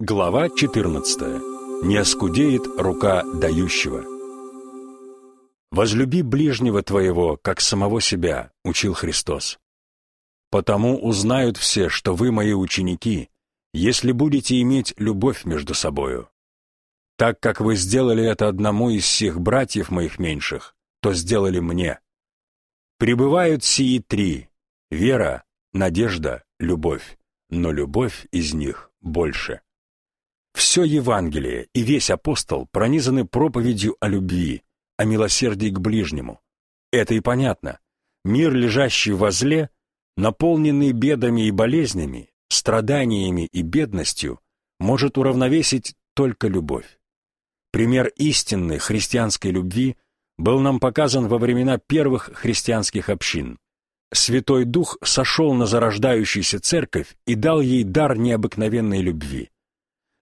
Глава 14. Не оскудеет рука дающего. «Возлюби ближнего твоего, как самого себя», — учил Христос. «Потому узнают все, что вы мои ученики, если будете иметь любовь между собою. Так как вы сделали это одному из всех братьев моих меньших, то сделали мне. Прибывают сии три — вера, надежда, любовь, но любовь из них больше». Все Евангелие и весь апостол пронизаны проповедью о любви, о милосердии к ближнему. Это и понятно. Мир, лежащий во зле, наполненный бедами и болезнями, страданиями и бедностью, может уравновесить только любовь. Пример истинной христианской любви был нам показан во времена первых христианских общин. Святой Дух сошел на зарождающуюся церковь и дал ей дар необыкновенной любви.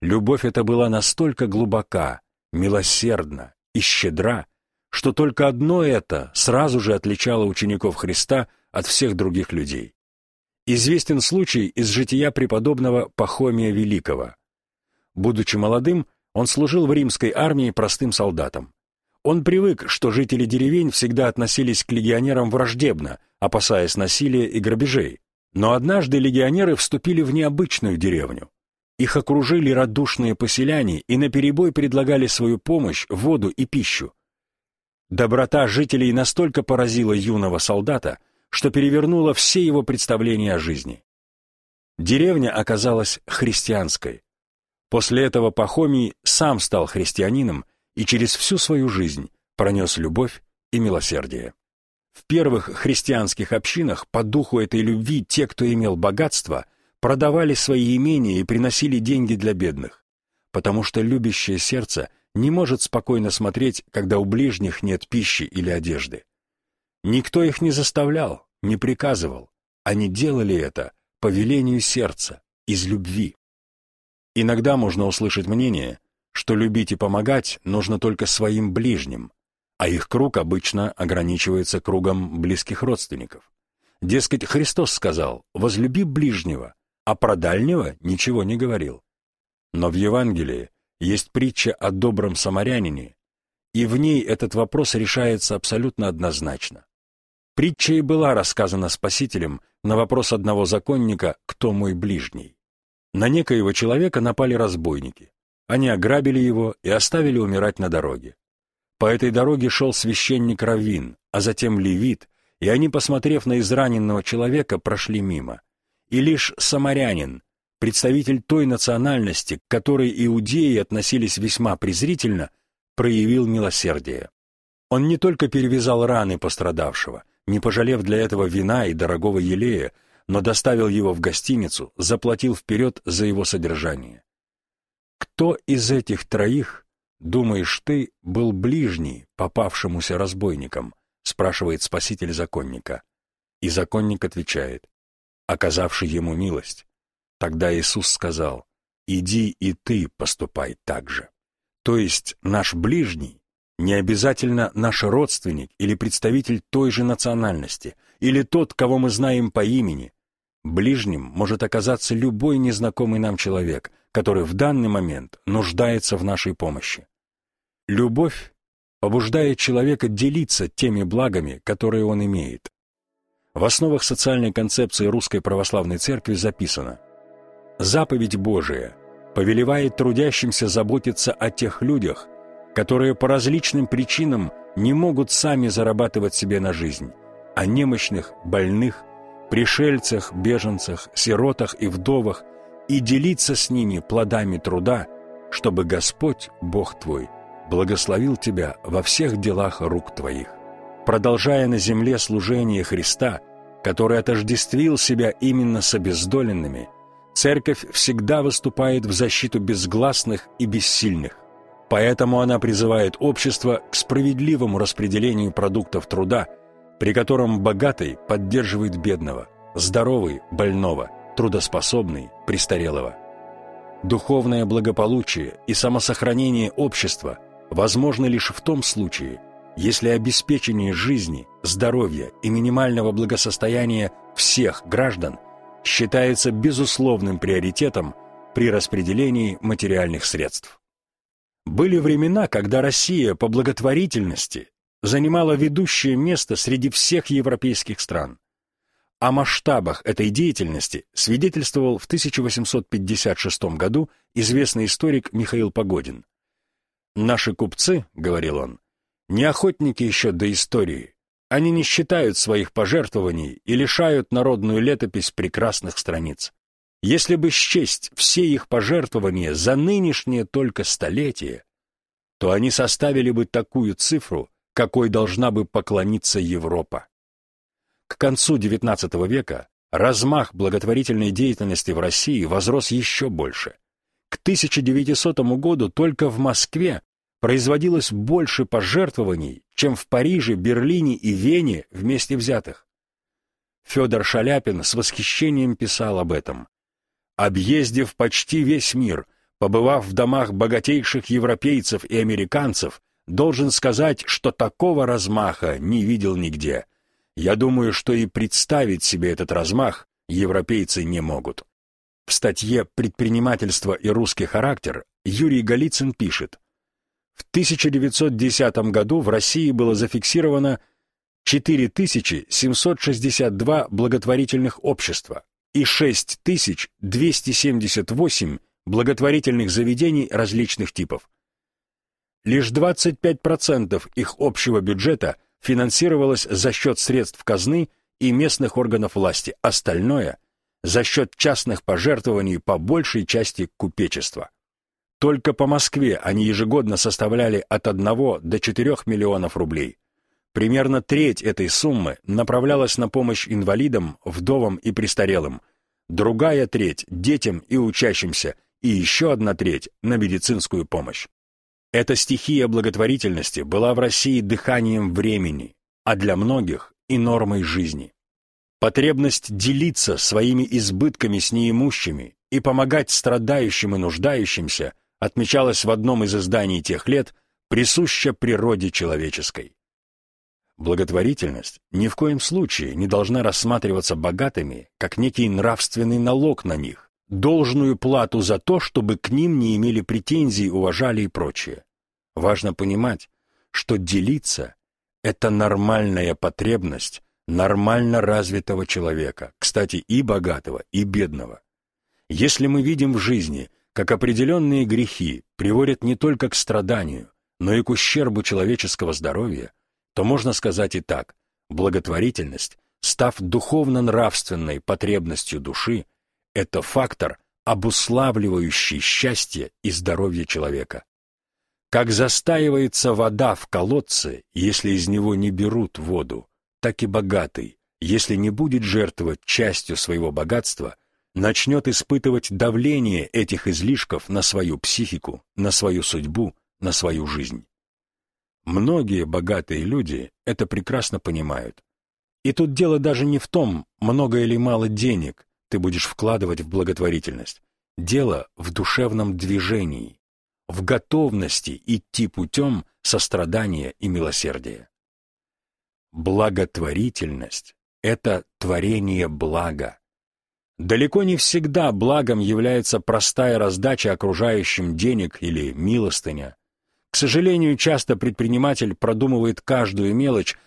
Любовь эта была настолько глубока, милосердна и щедра, что только одно это сразу же отличало учеников Христа от всех других людей. Известен случай из жития преподобного Пахомия Великого. Будучи молодым, он служил в римской армии простым солдатом. Он привык, что жители деревень всегда относились к легионерам враждебно, опасаясь насилия и грабежей. Но однажды легионеры вступили в необычную деревню. Их окружили радушные поселяне и наперебой предлагали свою помощь, воду и пищу. Доброта жителей настолько поразила юного солдата, что перевернула все его представления о жизни. Деревня оказалась христианской. После этого Пахомий сам стал христианином и через всю свою жизнь пронес любовь и милосердие. В первых христианских общинах по духу этой любви те, кто имел богатство, продавали свои имения и приносили деньги для бедных, потому что любящее сердце не может спокойно смотреть, когда у ближних нет пищи или одежды. Никто их не заставлял, не приказывал, они делали это по велению сердца, из любви. Иногда можно услышать мнение, что любить и помогать нужно только своим ближним, а их круг обычно ограничивается кругом близких родственников. Дескать, Христос сказал «возлюби ближнего», а про дальнего ничего не говорил. Но в Евангелии есть притча о добром самарянине, и в ней этот вопрос решается абсолютно однозначно. Притча и была рассказана Спасителем на вопрос одного законника «Кто мой ближний?». На некоего человека напали разбойники. Они ограбили его и оставили умирать на дороге. По этой дороге шел священник Раввин, а затем левит, и они, посмотрев на израненного человека, прошли мимо и лишь самарянин, представитель той национальности, к которой иудеи относились весьма презрительно, проявил милосердие. Он не только перевязал раны пострадавшего, не пожалев для этого вина и дорогого елея, но доставил его в гостиницу, заплатил вперед за его содержание. Кто из этих троих, думаешь ты, был ближний попавшемуся разбойникам? спрашивает спаситель законника. И законник отвечает, оказавший ему милость. Тогда Иисус сказал, «Иди и ты поступай так же». То есть наш ближний не обязательно наш родственник или представитель той же национальности, или тот, кого мы знаем по имени. Ближним может оказаться любой незнакомый нам человек, который в данный момент нуждается в нашей помощи. Любовь побуждает человека делиться теми благами, которые он имеет. В основах социальной концепции Русской Православной Церкви записано «Заповедь Божия повелевает трудящимся заботиться о тех людях, которые по различным причинам не могут сами зарабатывать себе на жизнь, о немощных, больных, пришельцах, беженцах, сиротах и вдовах, и делиться с ними плодами труда, чтобы Господь, Бог твой, благословил тебя во всех делах рук твоих продолжая на земле служение Христа, который отождествил себя именно с обездоленными, Церковь всегда выступает в защиту безгласных и бессильных. Поэтому она призывает общество к справедливому распределению продуктов труда, при котором богатый поддерживает бедного, здоровый – больного, трудоспособный – престарелого. Духовное благополучие и самосохранение общества возможны лишь в том случае – если обеспечение жизни, здоровья и минимального благосостояния всех граждан считается безусловным приоритетом, при распределении материальных средств. Были времена, когда Россия по благотворительности занимала ведущее место среди всех европейских стран. О масштабах этой деятельности свидетельствовал в 1856 году известный историк Михаил Погодин. «Наши купцы, — говорил он, — не охотники еще до истории. Они не считают своих пожертвований и лишают народную летопись прекрасных страниц. Если бы счесть все их пожертвования за нынешнее только столетие, то они составили бы такую цифру, какой должна бы поклониться Европа. К концу XIX века размах благотворительной деятельности в России возрос еще больше. К 1900 году только в Москве производилось больше пожертвований, чем в Париже, Берлине и Вене вместе взятых. Федор Шаляпин с восхищением писал об этом. «Объездив почти весь мир, побывав в домах богатейших европейцев и американцев, должен сказать, что такого размаха не видел нигде. Я думаю, что и представить себе этот размах европейцы не могут. В статье «Предпринимательство и русский характер» Юрий Голицын пишет, в 1910 году в России было зафиксировано 4762 благотворительных общества и 6278 благотворительных заведений различных типов. Лишь 25% их общего бюджета финансировалось за счет средств казны и местных органов власти, остальное – за счет частных пожертвований по большей части купечества. Только по Москве они ежегодно составляли от 1 до 4 миллионов рублей. Примерно треть этой суммы направлялась на помощь инвалидам, вдовам и престарелым, другая треть – детям и учащимся, и еще одна треть – на медицинскую помощь. Эта стихия благотворительности была в России дыханием времени, а для многих и нормой жизни. Потребность делиться своими избытками с неимущими и помогать страдающим и нуждающимся отмечалась в одном из изданий тех лет, присуща природе человеческой. Благотворительность ни в коем случае не должна рассматриваться богатыми как некий нравственный налог на них, должную плату за то, чтобы к ним не имели претензий, уважали и прочее. Важно понимать, что делиться – это нормальная потребность нормально развитого человека, кстати, и богатого, и бедного. Если мы видим в жизни, как определенные грехи приводят не только к страданию, но и к ущербу человеческого здоровья, то можно сказать и так – благотворительность, став духовно-нравственной потребностью души, это фактор, обуславливающий счастье и здоровье человека. Как застаивается вода в колодце, если из него не берут воду, так и богатый, если не будет жертвовать частью своего богатства, начнет испытывать давление этих излишков на свою психику, на свою судьбу, на свою жизнь. Многие богатые люди это прекрасно понимают. И тут дело даже не в том, много или мало денег, ты будешь вкладывать в благотворительность. Дело в душевном движении, в готовности идти путем сострадания и милосердия. Благотворительность — это творение блага. Далеко не всегда благом является простая раздача окружающим денег или милостыня. К сожалению, часто предприниматель продумывает каждую мелочь,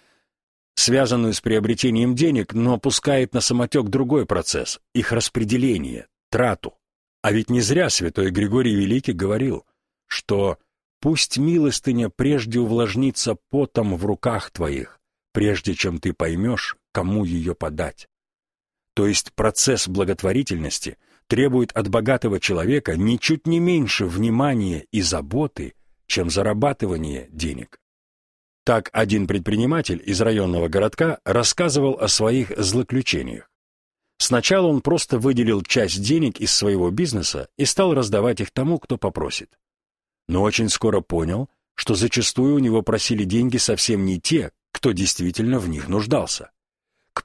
связанную с приобретением денег, но пускает на самотек другой процесс – их распределение, трату. А ведь не зря святой Григорий Великий говорил, что «пусть милостыня прежде увлажнится потом в руках твоих, прежде чем ты поймешь, кому ее подать». То есть процесс благотворительности требует от богатого человека ничуть не меньше внимания и заботы, чем зарабатывание денег. Так один предприниматель из районного городка рассказывал о своих злоключениях. Сначала он просто выделил часть денег из своего бизнеса и стал раздавать их тому, кто попросит. Но очень скоро понял, что зачастую у него просили деньги совсем не те, кто действительно в них нуждался.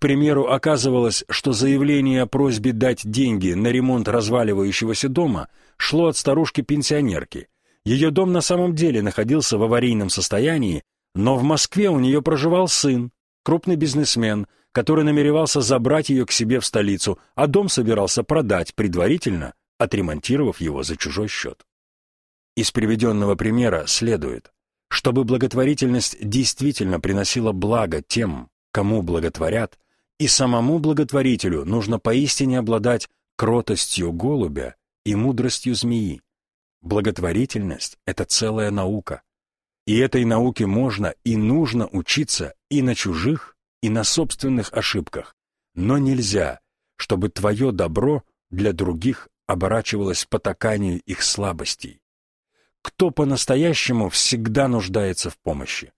Примеру, оказывалось, что заявление о просьбе дать деньги на ремонт разваливающегося дома шло от старушки-пенсионерки. Ее дом на самом деле находился в аварийном состоянии, но в Москве у нее проживал сын, крупный бизнесмен, который намеревался забрать ее к себе в столицу, а дом собирался продать предварительно, отремонтировав его за чужой счет. Из приведенного примера следует, чтобы благотворительность действительно приносила благо тем, кому благотворят, и самому благотворителю нужно поистине обладать кротостью голубя и мудростью змеи. Благотворительность — это целая наука. И этой науке можно и нужно учиться и на чужих, и на собственных ошибках. Но нельзя, чтобы твое добро для других оборачивалось потаканию их слабостей. Кто по-настоящему всегда нуждается в помощи?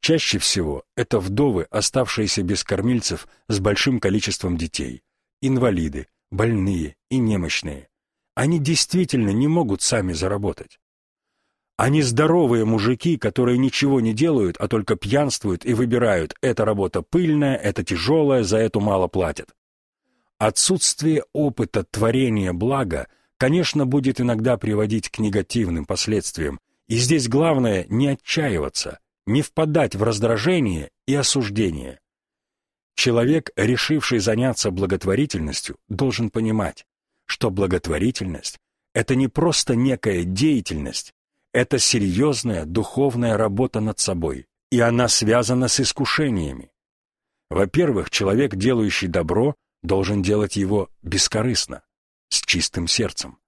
Чаще всего это вдовы, оставшиеся без кормильцев с большим количеством детей, инвалиды, больные и немощные. Они действительно не могут сами заработать. Они здоровые мужики, которые ничего не делают, а только пьянствуют и выбирают, эта работа пыльная, это тяжелая, за эту мало платят. Отсутствие опыта творения блага, конечно, будет иногда приводить к негативным последствиям, и здесь главное не отчаиваться, не впадать в раздражение и осуждение. Человек, решивший заняться благотворительностью, должен понимать, что благотворительность — это не просто некая деятельность, это серьезная духовная работа над собой, и она связана с искушениями. Во-первых, человек, делающий добро, должен делать его бескорыстно, с чистым сердцем.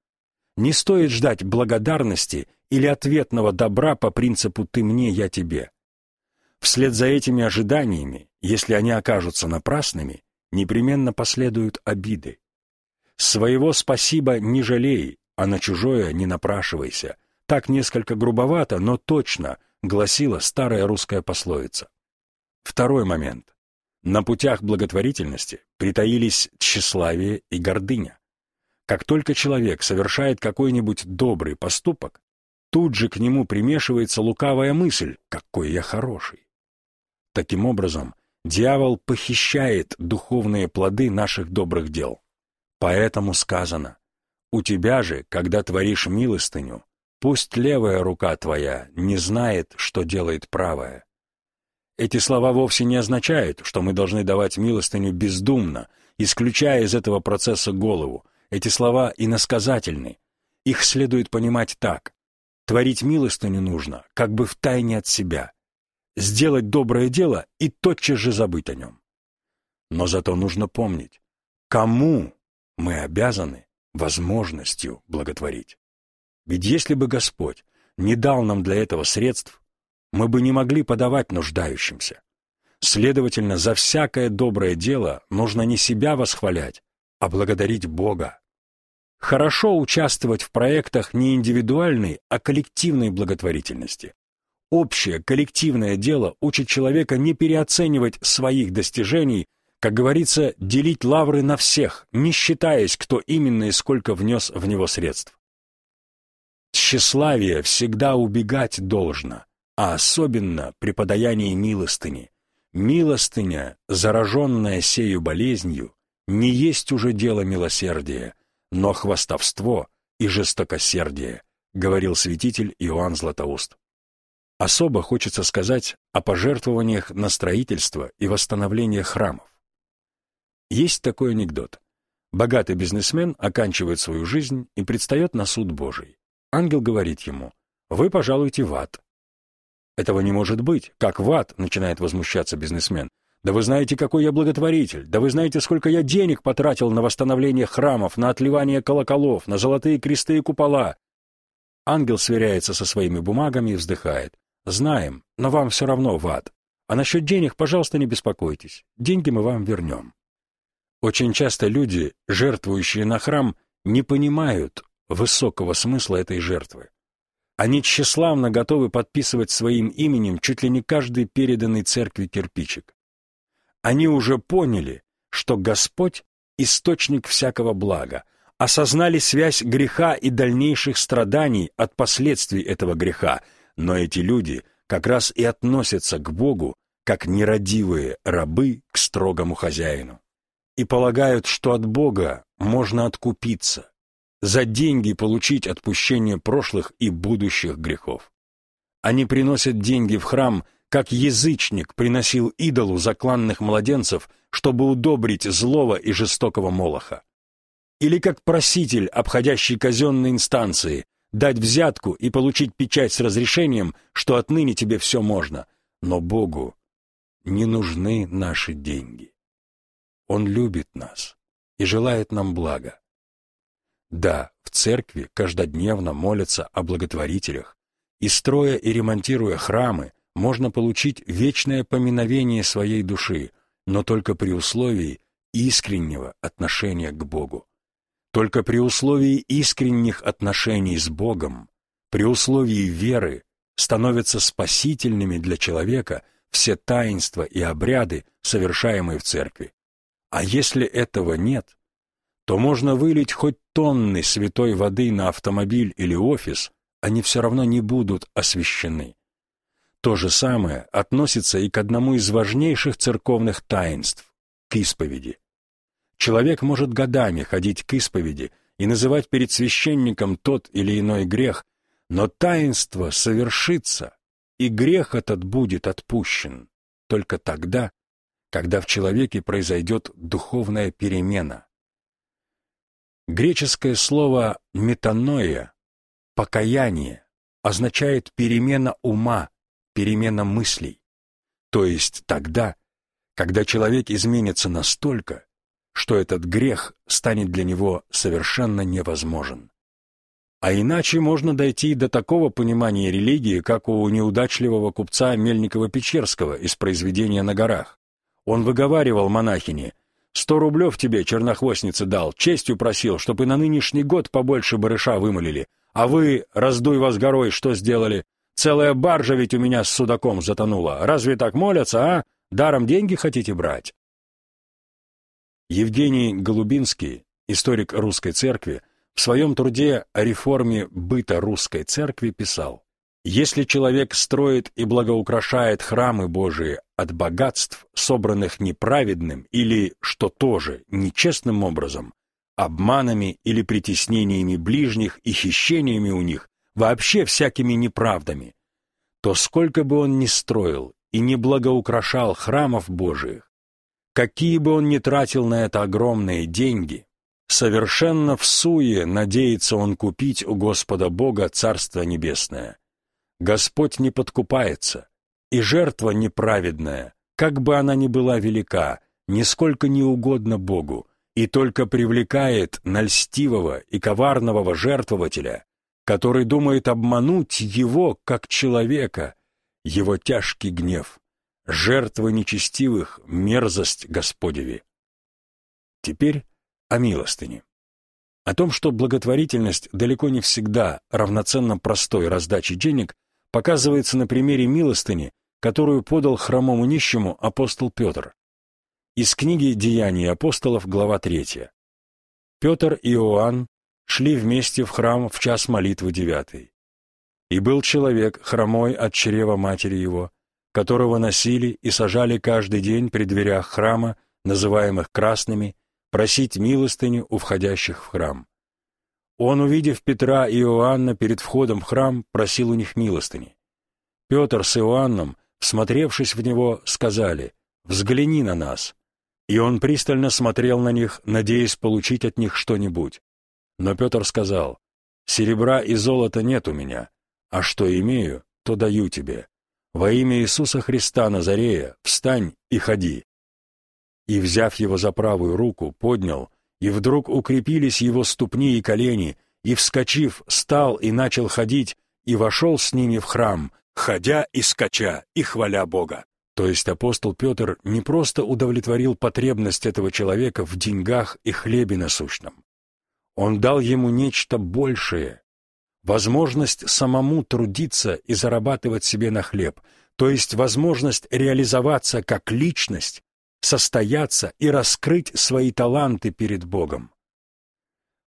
Не стоит ждать благодарности или ответного добра по принципу «ты мне, я тебе». Вслед за этими ожиданиями, если они окажутся напрасными, непременно последуют обиды. Своего спасибо не жалей, а на чужое не напрашивайся. Так несколько грубовато, но точно, гласила старая русская пословица. Второй момент. На путях благотворительности притаились тщеславие и гордыня. Как только человек совершает какой-нибудь добрый поступок, тут же к нему примешивается лукавая мысль «какой я хороший». Таким образом, дьявол похищает духовные плоды наших добрых дел. Поэтому сказано, «У тебя же, когда творишь милостыню, пусть левая рука твоя не знает, что делает правая». Эти слова вовсе не означают, что мы должны давать милостыню бездумно, исключая из этого процесса голову. Эти слова иносказательны. Их следует понимать так. Творить милостыню нужно, как бы втайне от себя. Сделать доброе дело и тотчас же забыть о нем. Но зато нужно помнить, кому мы обязаны возможностью благотворить. Ведь если бы Господь не дал нам для этого средств, мы бы не могли подавать нуждающимся. Следовательно, за всякое доброе дело нужно не себя восхвалять, а благодарить Бога. Хорошо участвовать в проектах не индивидуальной, а коллективной благотворительности. Общее коллективное дело учит человека не переоценивать своих достижений, как говорится, делить лавры на всех, не считаясь, кто именно и сколько внес в него средств. Тщеславие всегда убегать должно, а особенно при подаянии милостыни. Милостыня, зараженная сею болезнью, не есть уже дело милосердия, но хвастовство и жестокосердие, говорил святитель Иоанн Златоуст. Особо хочется сказать о пожертвованиях на строительство и восстановление храмов. Есть такой анекдот. Богатый бизнесмен оканчивает свою жизнь и предстает на суд Божий. Ангел говорит ему, «Вы пожалуйте в ад, этого не может быть. Как в ад, начинает возмущаться бизнесмен. Да вы знаете, какой я благотворитель. Да вы знаете, сколько я денег потратил на восстановление храмов, на отливание колоколов, на золотые кресты и купола. Ангел сверяется со своими бумагами и вздыхает. Знаем, но вам все равно в ад. А насчет денег, пожалуйста, не беспокойтесь. Деньги мы вам вернем. Очень часто люди, жертвующие на храм, не понимают высокого смысла этой жертвы. Они тщеславно готовы подписывать своим именем чуть ли не каждый переданный церкви кирпичик. Они уже поняли, что Господь — источник всякого блага, осознали связь греха и дальнейших страданий от последствий этого греха, но эти люди как раз и относятся к Богу, как нерадивые рабы к строгому хозяину, и полагают, что от Бога можно откупиться, за деньги получить отпущение прошлых и будущих грехов. Они приносят деньги в храм, как язычник приносил идолу закланных младенцев, чтобы удобрить злого и жестокого Молоха. или как проситель, обходящий казенные инстанции, дать взятку и получить печать с разрешением, что отныне тебе все можно. Но Богу не нужны наши деньги. Он любит нас и желает нам блага. Да, в церкви каждодневно молятся о благотворителях, и строя и ремонтируя храмы, можно получить вечное поминовение своей души, но только при условии искреннего отношения к Богу. Только при условии искренних отношений с Богом, при условии веры, становятся спасительными для человека все таинства и обряды, совершаемые в церкви. А если этого нет, то можно вылить хоть тонны святой воды на автомобиль или офис, они все равно не будут освящены. То же самое относится и к одному из важнейших церковных таинств – к исповеди. Человек может годами ходить к исповеди и называть перед священником тот или иной грех, но таинство совершится, и грех этот будет отпущен только тогда, когда в человеке произойдет духовная перемена. Греческое слово «метаноя» Покаяние означает перемена ума, перемена мыслей. То есть тогда, когда человек изменится настолько, что этот грех станет для него совершенно невозможен. А иначе можно дойти до такого понимания религии, как у неудачливого купца Мельникова-Печерского из произведения «На горах». Он выговаривал монахине, «Сто рублев тебе, чернохвостница, дал, честью просил, чтобы на нынешний год побольше барыша вымолили, а вы, раздуй вас горой, что сделали? Целая баржа ведь у меня с судаком затонула. Разве так молятся, а? Даром деньги хотите брать?» Евгений Голубинский, историк русской церкви, в своем труде о реформе быта русской церкви писал, «Если человек строит и благоукрашает храмы Божии от богатств, собранных неправедным или, что тоже, нечестным образом, обманами или притеснениями ближних и хищениями у них, вообще всякими неправдами, то сколько бы он ни строил и не благоукрашал храмов Божиих, какие бы он ни тратил на это огромные деньги, совершенно в суе надеется он купить у Господа Бога Царство Небесное. Господь не подкупается, и жертва неправедная, как бы она ни была велика, нисколько не угодно Богу, и только привлекает на льстивого и коварного жертвователя, который думает обмануть его как человека, его тяжкий гнев, жертвы нечестивых, мерзость Господеви. Теперь о милостыне. О том, что благотворительность далеко не всегда равноценна простой раздаче денег, показывается на примере милостыни, которую подал хромому нищему апостол Петр. Из книги «Деяния апостолов», глава 3. Петр и Иоанн шли вместе в храм в час молитвы девятой. И был человек, хромой от чрева матери его, которого носили и сажали каждый день при дверях храма, называемых красными, просить милостыню у входящих в храм. Он, увидев Петра и Иоанна перед входом в храм, просил у них милостыни. Петр с Иоанном, всмотревшись в него, сказали «Взгляни на нас». И он пристально смотрел на них, надеясь получить от них что-нибудь. Но Петр сказал, «Серебра и золота нет у меня, а что имею, то даю тебе. Во имя Иисуса Христа Назарея встань и ходи». И, взяв его за правую руку, поднял, и вдруг укрепились его ступни и колени, и, вскочив, стал и начал ходить, и вошел с ними в храм, ходя и скача, и хваля Бога. То есть апостол Петр не просто удовлетворил потребность этого человека в деньгах и хлебе насущном. Он дал ему нечто большее, возможность самому трудиться и зарабатывать себе на хлеб, то есть возможность реализоваться как личность, состояться и раскрыть свои таланты перед Богом.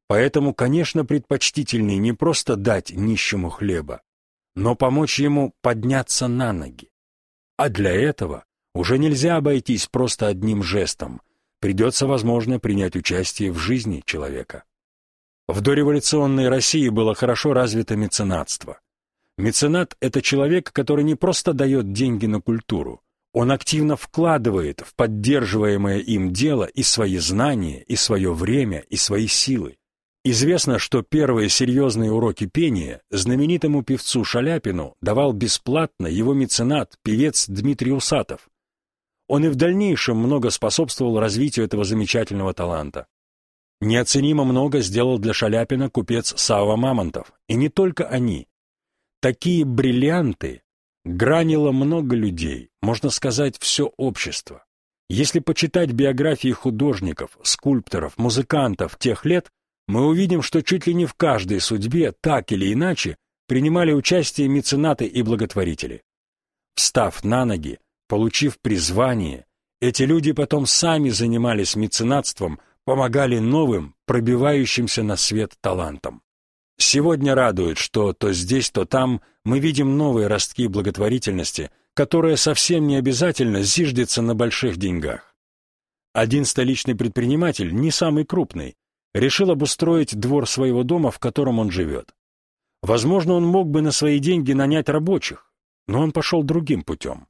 Поэтому, конечно, предпочтительнее не просто дать нищему хлеба, но помочь ему подняться на ноги. А для этого уже нельзя обойтись просто одним жестом. Придется, возможно, принять участие в жизни человека. В дореволюционной России было хорошо развито меценатство. Меценат – это человек, который не просто дает деньги на культуру, Он активно вкладывает в поддерживаемое им дело и свои знания, и свое время, и свои силы. Известно, что первые серьезные уроки пения знаменитому певцу Шаляпину давал бесплатно его меценат, певец Дмитрий Усатов. Он и в дальнейшем много способствовал развитию этого замечательного таланта. Неоценимо много сделал для Шаляпина купец Сава Мамонтов, и не только они. Такие бриллианты гранило много людей, можно сказать, все общество. Если почитать биографии художников, скульпторов, музыкантов тех лет, мы увидим, что чуть ли не в каждой судьбе, так или иначе, принимали участие меценаты и благотворители. Встав на ноги, получив призвание, эти люди потом сами занимались меценатством, помогали новым, пробивающимся на свет талантам. Сегодня радует, что то здесь, то там мы видим новые ростки благотворительности, которая совсем не обязательно зиждется на больших деньгах. Один столичный предприниматель, не самый крупный, решил обустроить двор своего дома, в котором он живет. Возможно, он мог бы на свои деньги нанять рабочих, но он пошел другим путем.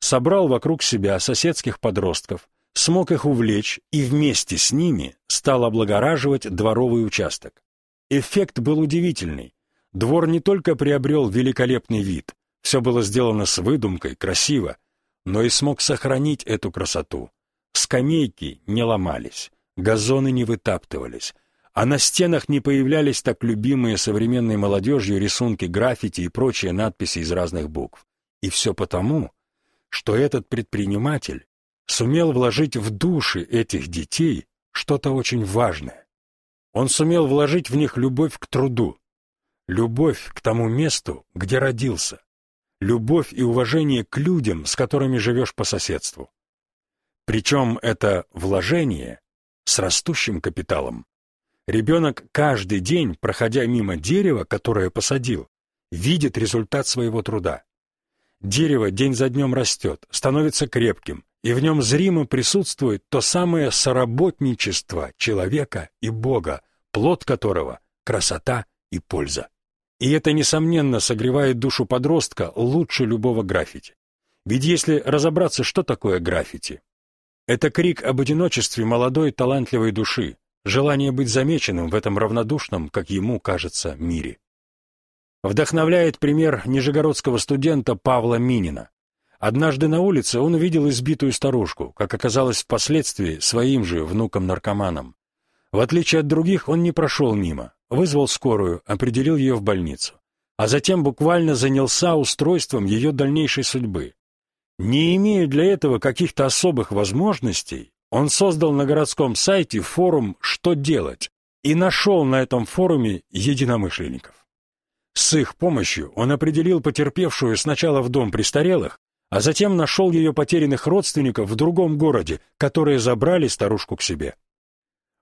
Собрал вокруг себя соседских подростков, смог их увлечь и вместе с ними стал облагораживать дворовый участок. Эффект был удивительный. Двор не только приобрел великолепный вид, все было сделано с выдумкой, красиво, но и смог сохранить эту красоту. Скамейки не ломались, газоны не вытаптывались, а на стенах не появлялись так любимые современной молодежью рисунки граффити и прочие надписи из разных букв. И все потому, что этот предприниматель сумел вложить в души этих детей что-то очень важное. Он сумел вложить в них любовь к труду, любовь к тому месту, где родился, любовь и уважение к людям, с которыми живешь по соседству. Причем это вложение с растущим капиталом. Ребенок каждый день, проходя мимо дерева, которое посадил, видит результат своего труда. Дерево день за днем растет, становится крепким, и в нем зримо присутствует то самое соработничество человека и Бога, плод которого — красота и польза. И это, несомненно, согревает душу подростка лучше любого граффити. Ведь если разобраться, что такое граффити, это крик об одиночестве молодой талантливой души, желание быть замеченным в этом равнодушном, как ему кажется, мире. Вдохновляет пример нижегородского студента Павла Минина. Однажды на улице он увидел избитую старушку, как оказалось впоследствии своим же внуком-наркоманом. В отличие от других, он не прошел мимо, вызвал скорую, определил ее в больницу, а затем буквально занялся устройством ее дальнейшей судьбы. Не имея для этого каких-то особых возможностей, он создал на городском сайте форум «Что делать?» и нашел на этом форуме единомышленников. С их помощью он определил потерпевшую сначала в дом престарелых, а затем нашел ее потерянных родственников в другом городе, которые забрали старушку к себе.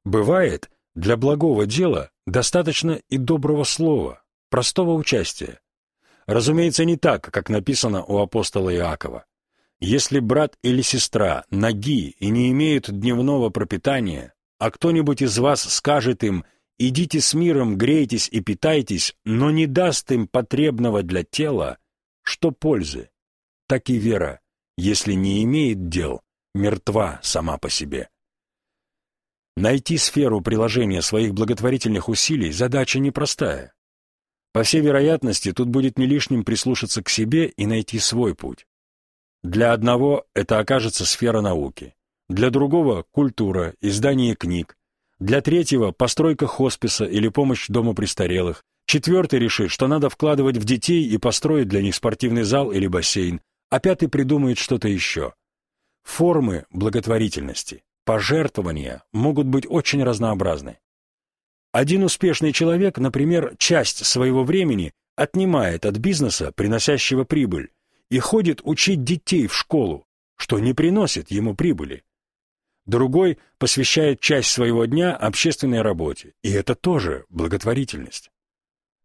Бывает, для благого дела достаточно и доброго слова, простого участия. Разумеется, не так, как написано у апостола Иакова. Если брат или сестра ноги и не имеют дневного пропитания, а кто-нибудь из вас скажет им «идите с миром, грейтесь и питайтесь», но не даст им потребного для тела, что пользы? Так и вера, если не имеет дел, мертва сама по себе. Найти сферу приложения своих благотворительных усилий – задача непростая. По всей вероятности, тут будет не лишним прислушаться к себе и найти свой путь. Для одного это окажется сфера науки, для другого – культура, издание книг, для третьего – постройка хосписа или помощь дому престарелых, четвертый решит, что надо вкладывать в детей и построить для них спортивный зал или бассейн, а пятый придумает что-то еще. Формы благотворительности, пожертвования могут быть очень разнообразны. Один успешный человек, например, часть своего времени отнимает от бизнеса, приносящего прибыль, и ходит учить детей в школу, что не приносит ему прибыли. Другой посвящает часть своего дня общественной работе, и это тоже благотворительность.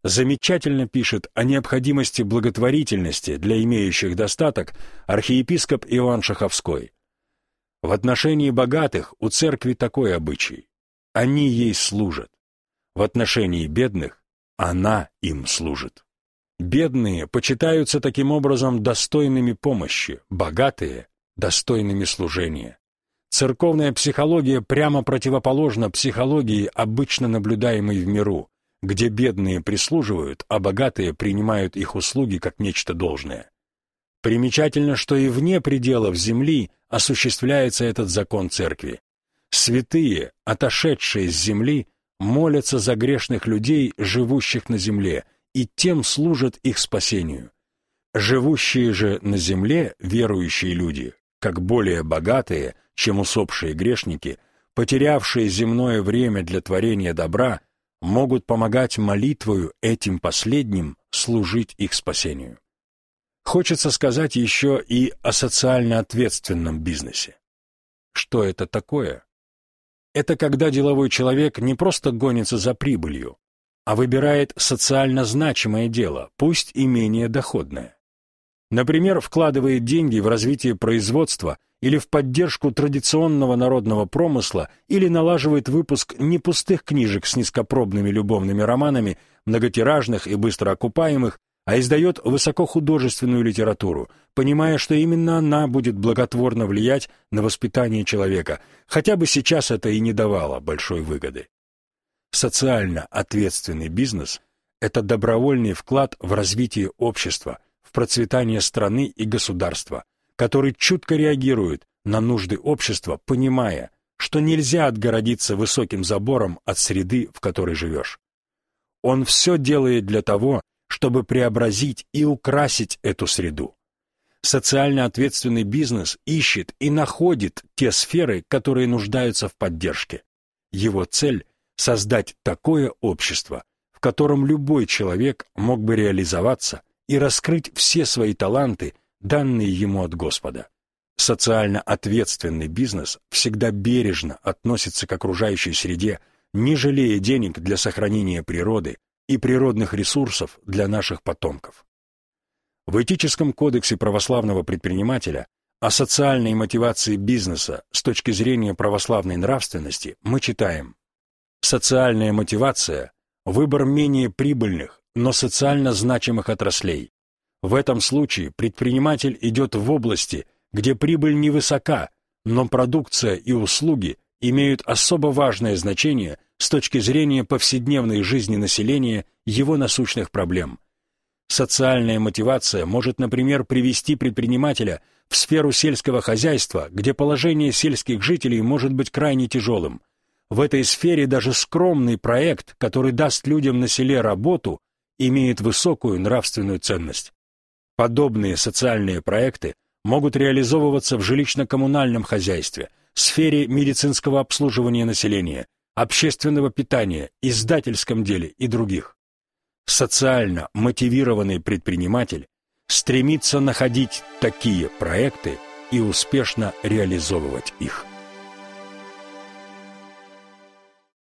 Замечательно пишет о необходимости благотворительности для имеющих достаток архиепископ Иоанн Шаховской. В отношении богатых у церкви такой обычай. Они ей служат. В отношении бедных она им служит. Бедные почитаются таким образом достойными помощи, богатые – достойными служения. Церковная психология прямо противоположна психологии, обычно наблюдаемой в миру, где бедные прислуживают, а богатые принимают их услуги как нечто должное. Примечательно, что и вне пределов земли осуществляется этот закон церкви. Святые, отошедшие с земли, молятся за грешных людей, живущих на земле, и тем служат их спасению. Живущие же на земле верующие люди, как более богатые, чем усопшие грешники, потерявшие земное время для творения добра, могут помогать молитвою этим последним служить их спасению. Хочется сказать еще и о социально ответственном бизнесе. Что это такое? Это когда деловой человек не просто гонится за прибылью, а выбирает социально значимое дело, пусть и менее доходное. Например, вкладывает деньги в развитие производства или в поддержку традиционного народного промысла или налаживает выпуск не пустых книжек с низкопробными любовными романами, многотиражных и быстро окупаемых, а издает высокохудожественную литературу, понимая, что именно она будет благотворно влиять на воспитание человека, хотя бы сейчас это и не давало большой выгоды. Социально ответственный бизнес – это добровольный вклад в развитие общества, в процветание страны и государства, который чутко реагирует на нужды общества, понимая, что нельзя отгородиться высоким забором от среды, в которой живешь. Он все делает для того, чтобы преобразить и украсить эту среду. Социально ответственный бизнес ищет и находит те сферы, которые нуждаются в поддержке. Его цель – создать такое общество, в котором любой человек мог бы реализоваться и раскрыть все свои таланты, данные ему от Господа. Социально ответственный бизнес всегда бережно относится к окружающей среде, не жалея денег для сохранения природы, и природных ресурсов для наших потомков. В этическом кодексе православного предпринимателя о социальной мотивации бизнеса с точки зрения православной нравственности мы читаем «Социальная мотивация – выбор менее прибыльных, но социально значимых отраслей. В этом случае предприниматель идет в области, где прибыль невысока, но продукция и услуги имеют особо важное значение с точки зрения повседневной жизни населения его насущных проблем. Социальная мотивация может, например, привести предпринимателя в сферу сельского хозяйства, где положение сельских жителей может быть крайне тяжелым. В этой сфере даже скромный проект, который даст людям на селе работу, имеет высокую нравственную ценность. Подобные социальные проекты могут реализовываться в жилищно-коммунальном хозяйстве, сфере медицинского обслуживания населения, общественного питания, издательском деле и других. Социально мотивированный предприниматель стремится находить такие проекты и успешно реализовывать их.